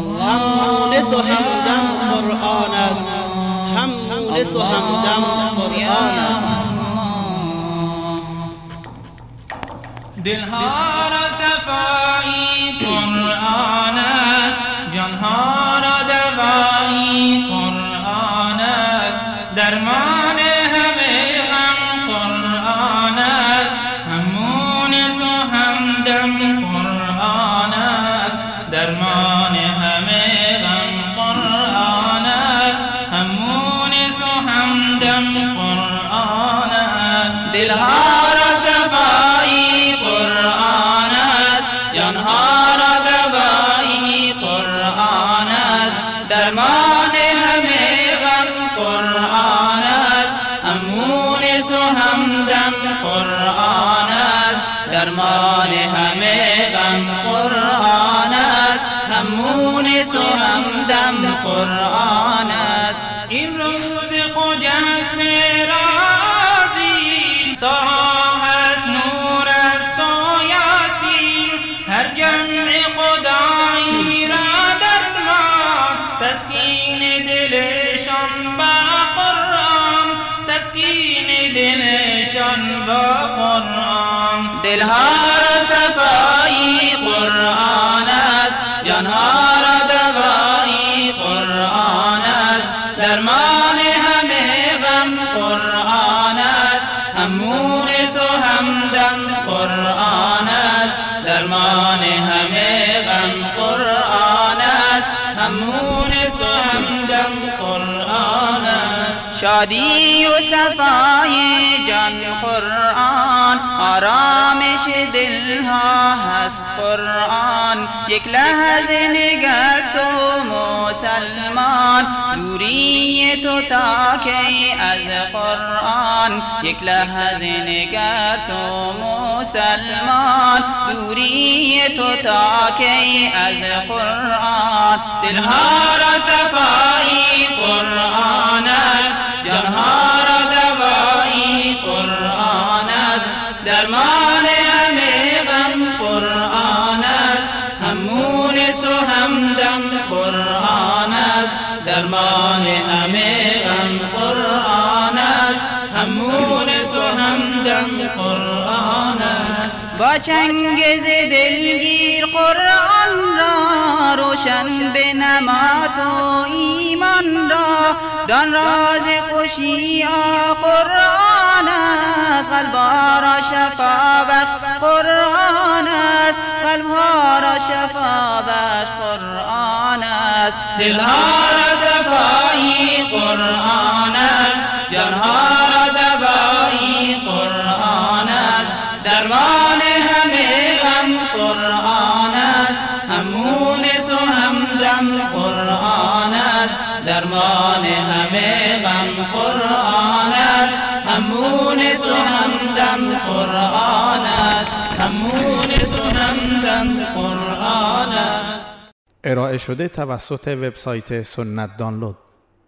هم مونس و قرآن است. هم مونس و قرآن است. دلها را صفایی قرآن دلها را صفایی قرآن است جانها را دوایی قرآن است درمان همه غم قرآن است همونس و همدم قرآن است درمان همه غم قرآن است همونس و همدم قرآن تسکین دلشان با قرآن تسکین دلشان با قرآن. دلها را صفایی قرآن است جانها را دوایی قرآن است. درمان همه غم قرآن است همونس و همدم قرآن است. درمان همه غم قرآن است همونس و همدم قرآن است شادی و صفای قرآن آرامش دلها هست قرآن. یک لحظه نگر تو مسلمان. دوری تو تا کی از قرآن. یک لحظه نگر تو مسلمان. دوری تو تا کی از قرآن. دلها را صفایی درمان همه غم قرآن است. همونس و همدم قرآن است. با چنگز دلگیر قرآن را روشن به نمات و ایمان را. دان راز خوشی قرآن است. قلبها را شفا بخش قرآن است. قلبها را شفا بخش قرآن است. دلها درمان همه غم قرآن است همونس و همدم قرآن است همونس و همدم قرآن است ارائه شده توسط وبسایت سنت دانلود.